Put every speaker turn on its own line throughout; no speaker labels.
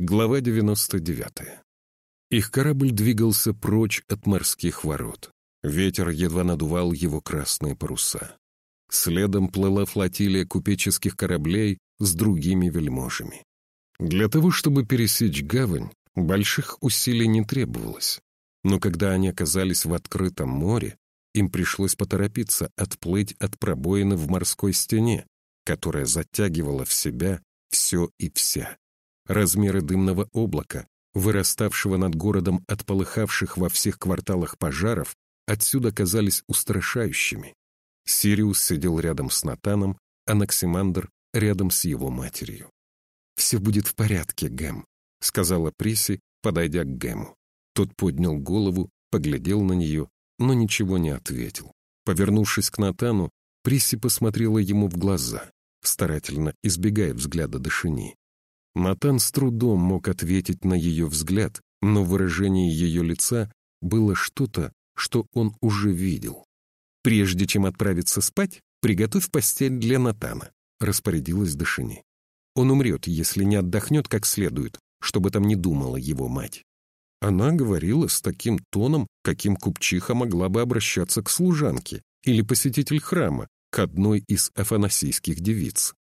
Глава 99. Их корабль двигался прочь от морских ворот. Ветер едва надувал его красные паруса. Следом плыла флотилия купеческих кораблей с другими вельможами. Для того, чтобы пересечь гавань, больших усилий не требовалось. Но когда они оказались в открытом море, им пришлось поторопиться отплыть от пробоины в морской стене, которая затягивала в себя все и вся. Размеры дымного облака, выраставшего над городом от полыхавших во всех кварталах пожаров, отсюда казались устрашающими. Сириус сидел рядом с Натаном, а Наксимандр рядом с его матерью. «Все будет в порядке, Гэм», — сказала Приси, подойдя к Гэму. Тот поднял голову, поглядел на нее, но ничего не ответил. Повернувшись к Натану, Приси посмотрела ему в глаза, старательно избегая взгляда Дашини. Натан с трудом мог ответить на ее взгляд, но выражение ее лица было что-то, что он уже видел. «Прежде чем отправиться спать, приготовь постель для Натана», — распорядилась Дашини. «Он умрет, если не отдохнет как следует, чтобы там не думала его мать». Она говорила с таким тоном, каким купчиха могла бы обращаться к служанке или посетитель храма, к одной из афанасийских девиц.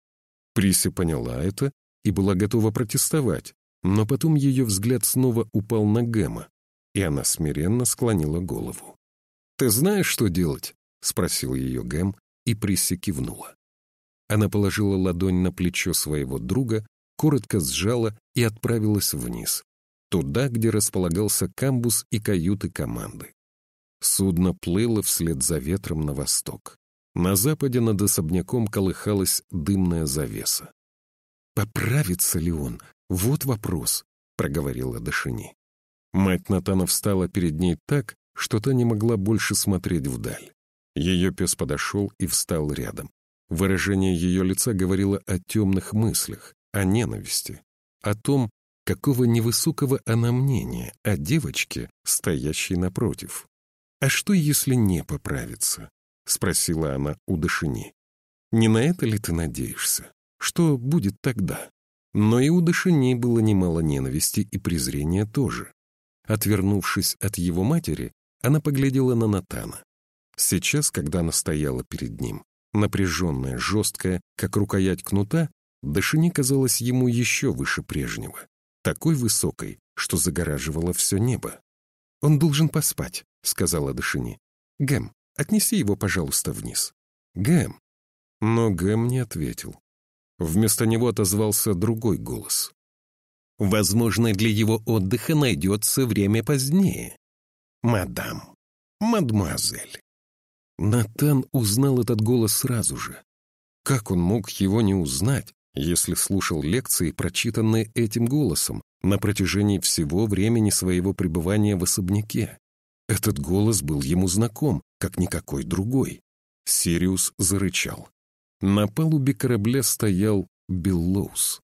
Приси поняла это и была готова протестовать, но потом ее взгляд снова упал на Гэма, и она смиренно склонила голову. «Ты знаешь, что делать?» — спросил ее Гэм, и Присси кивнула. Она положила ладонь на плечо своего друга, коротко сжала и отправилась вниз, туда, где располагался камбус и каюты команды. Судно плыло вслед за ветром на восток. На западе над особняком колыхалась дымная завеса. «Поправится ли он? Вот вопрос», — проговорила Дашини. Мать Натана встала перед ней так, что та не могла больше смотреть вдаль. Ее пес подошел и встал рядом. Выражение ее лица говорило о темных мыслях, о ненависти, о том, какого невысокого она мнения о девочке, стоящей напротив. «А что, если не поправится?» — спросила она у Дашини. «Не на это ли ты надеешься? Что будет тогда?» Но и у Дашини было немало ненависти и презрения тоже. Отвернувшись от его матери, она поглядела на Натана. Сейчас, когда она стояла перед ним, напряженная, жесткая, как рукоять кнута, Дашини казалась ему еще выше прежнего такой высокой, что загораживала все небо. «Он должен поспать», — сказала Дашини. «Гэм, отнеси его, пожалуйста, вниз». «Гэм». Но Гэм не ответил. Вместо него отозвался другой голос. «Возможно, для его отдыха найдется время позднее. Мадам, мадемуазель». Натан узнал этот голос сразу же. Как он мог его не узнать, если слушал лекции, прочитанные этим голосом, на протяжении всего времени своего пребывания в особняке. Этот голос был ему знаком, как никакой другой. Сириус зарычал. На палубе корабля стоял Биллоус.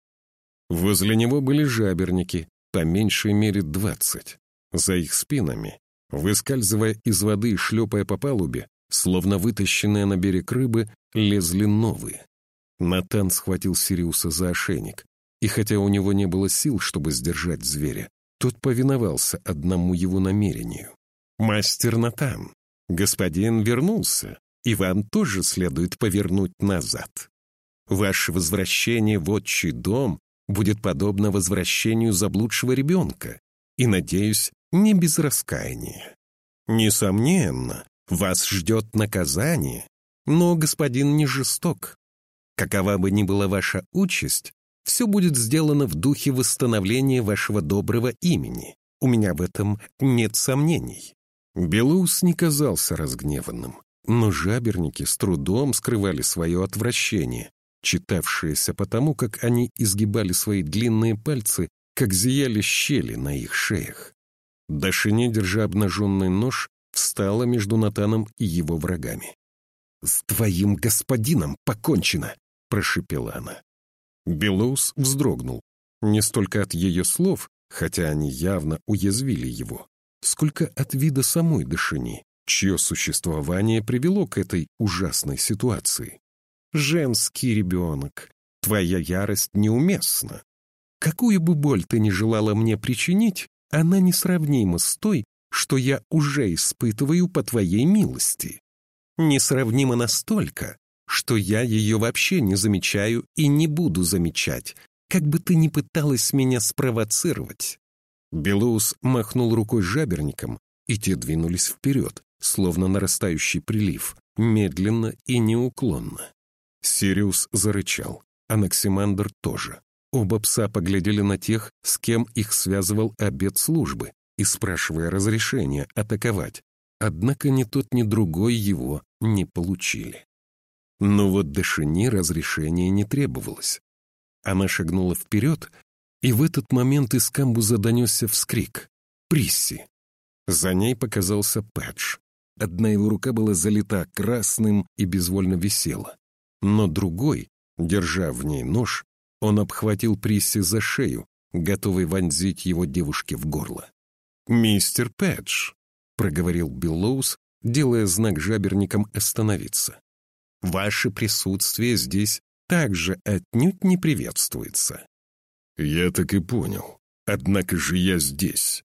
Возле него были жаберники, по меньшей мере двадцать. За их спинами, выскальзывая из воды и шлепая по палубе, словно вытащенные на берег рыбы, лезли новые. Натан схватил Сириуса за ошейник, и хотя у него не было сил, чтобы сдержать зверя, тот повиновался одному его намерению. «Мастер Натан, господин вернулся, и вам тоже следует повернуть назад. Ваше возвращение в отчий дом будет подобно возвращению заблудшего ребенка, и, надеюсь, не без раскаяния. Несомненно, вас ждет наказание, но господин не жесток. Какова бы ни была ваша участь, все будет сделано в духе восстановления вашего доброго имени. У меня в этом нет сомнений». Белоус не казался разгневанным, но жаберники с трудом скрывали свое отвращение, читавшееся потому, как они изгибали свои длинные пальцы, как зияли щели на их шеях. Дашине, держа обнаженный нож, встала между Натаном и его врагами. «С твоим господином покончено!» прошипела она. Белоус вздрогнул. Не столько от ее слов, хотя они явно уязвили его, сколько от вида самой Дашини, чье существование привело к этой ужасной ситуации. «Женский ребенок, твоя ярость неуместна». Какую бы боль ты ни желала мне причинить, она несравнима с той, что я уже испытываю по твоей милости. Несравнима настолько, что я ее вообще не замечаю и не буду замечать, как бы ты ни пыталась меня спровоцировать». Белоус махнул рукой жаберником, и те двинулись вперед, словно нарастающий прилив, медленно и неуклонно. Сириус зарычал, Анаксимандр тоже. Оба пса поглядели на тех, с кем их связывал обед службы, и спрашивая разрешения атаковать. Однако ни тот, ни другой его не получили. Но вот Дашини разрешения не требовалось. Она шагнула вперед, и в этот момент из камбуза донесся вскрик. «Присси!» За ней показался Пэдж. Одна его рука была залита красным и безвольно висела. Но другой, держа в ней нож, он обхватил Присси за шею, готовый вонзить его девушке в горло. «Мистер Пэдж», — проговорил Биллоус, делая знак жаберникам остановиться. «Ваше присутствие здесь также отнюдь не приветствуется».
«Я так и понял. Однако же я здесь».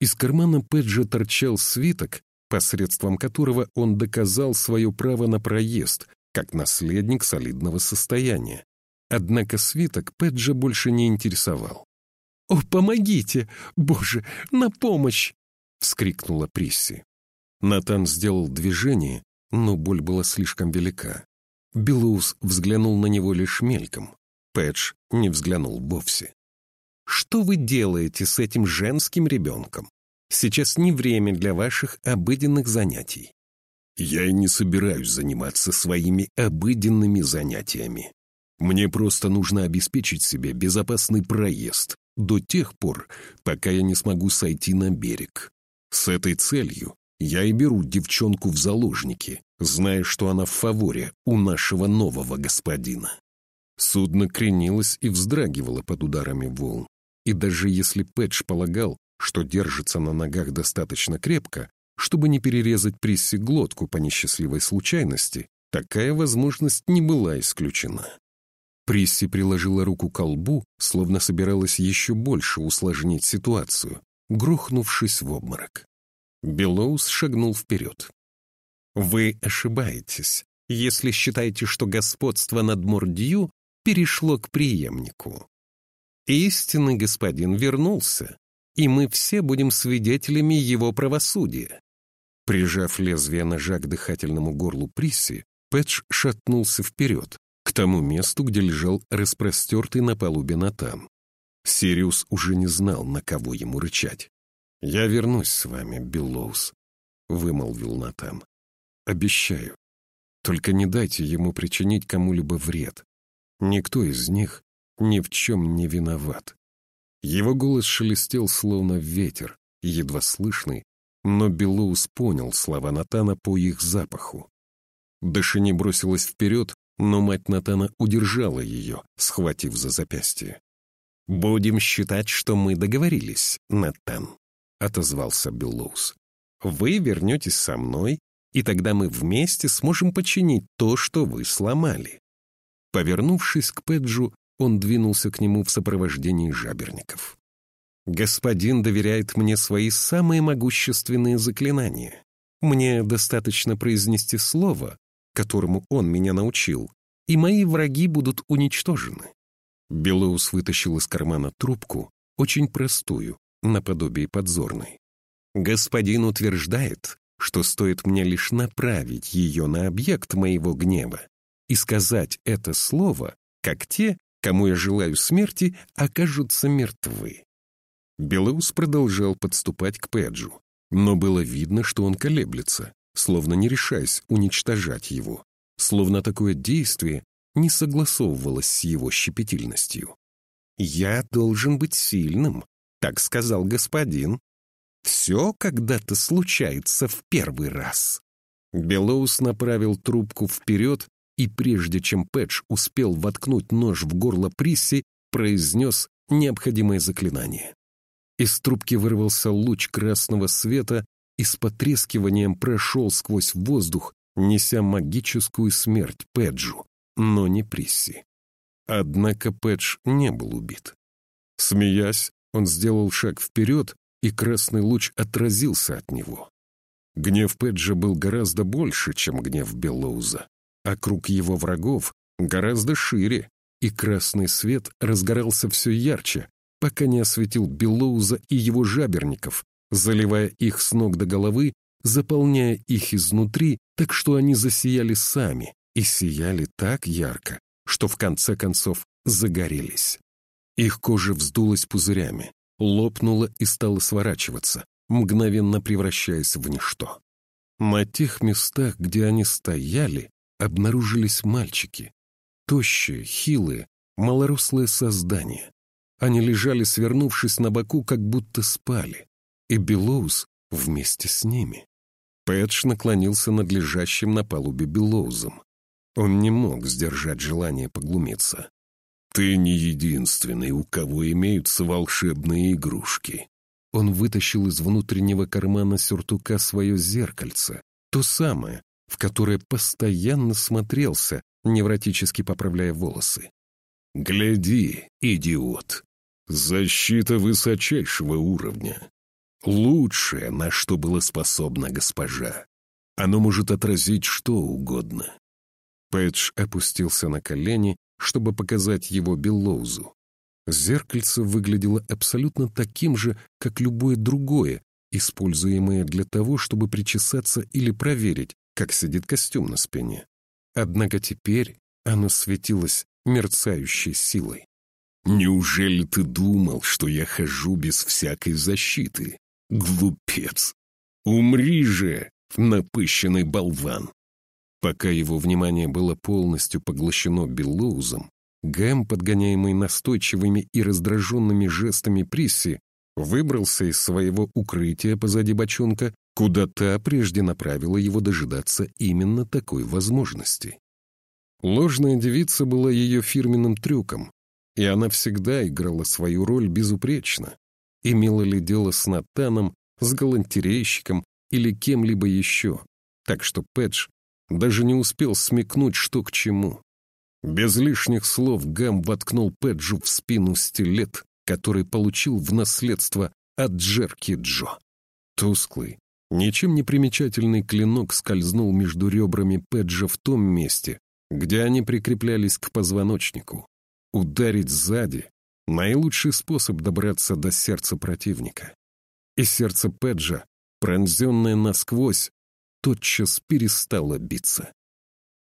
Из кармана Пэджа торчал свиток, посредством которого он доказал свое право на проезд, как наследник солидного состояния. Однако свиток Пэджа больше не интересовал. «О, помогите! Боже, на помощь!» — вскрикнула Присси. Натан сделал движение, но боль была слишком велика. Белоус взглянул на него лишь мельком. Пэдж не взглянул вовсе. «Что вы делаете с этим женским ребенком? Сейчас не время для ваших обыденных занятий».
«Я и не собираюсь заниматься своими обыденными занятиями. Мне просто нужно обеспечить себе безопасный проезд до тех пор, пока я не смогу сойти на берег. С этой целью я и беру девчонку в заложники, зная, что она в фаворе у нашего нового господина. Судно кренилось и вздрагивало под ударами волн. И даже если Пэтч полагал, что держится на ногах достаточно крепко, чтобы не перерезать Присси глотку по несчастливой случайности, такая возможность не была исключена. Присси приложила руку к колбу, словно собиралась еще больше усложнить ситуацию, грохнувшись в обморок. Белоус шагнул вперед.
«Вы ошибаетесь, если считаете, что господство над Мордью перешло к преемнику. Истинный господин вернулся, и мы все будем свидетелями его правосудия». Прижав лезвие ножа к дыхательному горлу Присси, Пэтч шатнулся вперед, к тому месту, где лежал распростертый на палубе Натан. Сириус уже не знал, на кого ему рычать. «Я вернусь с вами, Биллоус», — вымолвил Натан. «Обещаю. Только не дайте ему причинить кому-либо вред. Никто из них ни в чем не виноват». Его голос шелестел, словно ветер, едва слышный, но Биллоус понял слова Натана по их запаху. Дашини бросилась вперед, но мать Натана удержала ее, схватив за запястье. «Будем считать, что мы договорились, Натан», — отозвался Беллоус. «Вы вернетесь со мной, и тогда мы вместе сможем починить то, что вы сломали». Повернувшись к Педжу, он двинулся к нему в сопровождении жаберников. «Господин доверяет мне свои самые могущественные заклинания. Мне достаточно произнести слово, которому он меня научил, и мои враги будут уничтожены. Белоус вытащил из кармана трубку, очень простую, наподобие подзорной. Господин утверждает, что стоит мне лишь направить ее на объект моего гнева и сказать это слово, как те, кому я желаю смерти, окажутся мертвы. Белоус продолжал подступать к Педжу, но было видно, что он колеблется, словно не решаясь уничтожать его, словно такое действие не согласовывалось с его щепетильностью. «Я должен быть сильным», — так сказал господин. «Все когда-то случается в первый раз». Белоус направил трубку вперед, и прежде чем Пэтч успел воткнуть нож в горло Присси, произнес необходимое заклинание. Из трубки вырвался луч красного света и с потрескиванием прошел сквозь воздух, неся магическую смерть Педжу, но не Присси. Однако Педж не был убит. Смеясь, он сделал шаг вперед, и красный луч отразился от него. Гнев Пэджа был гораздо больше, чем гнев Беллоуза, а круг его врагов гораздо шире, и красный свет разгорался все ярче, пока не осветил Беллоуза и его жаберников, заливая их с ног до головы, заполняя их изнутри, так что они засияли сами, и сияли так ярко, что в конце концов загорелись. Их кожа вздулась пузырями, лопнула и стала сворачиваться, мгновенно превращаясь в ничто. На тех местах, где они стояли, обнаружились мальчики. Тощие, хилые, малорослые создания. Они лежали, свернувшись на боку, как будто спали. И Белоус вместе с ними. Пэтч наклонился над лежащим на палубе Белоузом. Он не мог сдержать желание поглумиться. «Ты не единственный, у кого имеются волшебные игрушки». Он вытащил из внутреннего кармана сюртука свое зеркальце, то самое, в которое постоянно смотрелся, невротически поправляя волосы. «Гляди, идиот! Защита высочайшего уровня. Лучшее, на что была способна госпожа. Оно может отразить что угодно». Пэтч опустился на колени, чтобы показать его Беллоузу. Зеркальце выглядело абсолютно таким же, как любое другое, используемое для того, чтобы причесаться или проверить, как сидит костюм на спине. Однако теперь оно светилось мерцающей силой. «Неужели ты думал, что я хожу без всякой защиты? Глупец! Умри же, напыщенный болван!» Пока его внимание было полностью поглощено Беллоузом, Гэм, подгоняемый настойчивыми и раздраженными жестами Присси, выбрался из своего укрытия позади бочонка, куда та прежде направила его дожидаться именно такой возможности. Ложная девица была ее фирменным трюком, и она всегда играла свою роль безупречно. Имела ли дело с Натаном, с галантерейщиком или кем-либо еще, так что Пэдж даже не успел смекнуть, что к чему. Без лишних слов Гам воткнул Пэджу в спину стилет, который получил в наследство от Джерки Джо. Тусклый, ничем не примечательный клинок скользнул между ребрами Пэджа в том месте, где они прикреплялись к позвоночнику. Ударить сзади — наилучший способ добраться до сердца противника. И сердце Пэджа, пронзенное насквозь, тотчас перестала биться.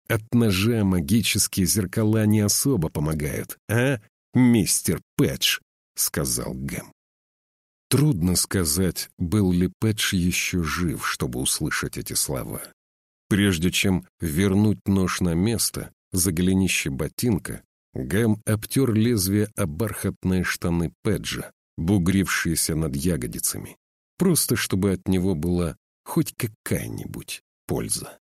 От ножа магические зеркала не особо помогают, а, мистер Пэтч? — сказал Гэм. Трудно сказать, был ли Пэтч еще жив, чтобы услышать эти слова. Прежде чем вернуть нож на место, за голенище ботинка, Гэм обтер лезвие о бархатные штаны Пэджа, бугрившиеся над ягодицами, просто чтобы от него была хоть какая-нибудь польза.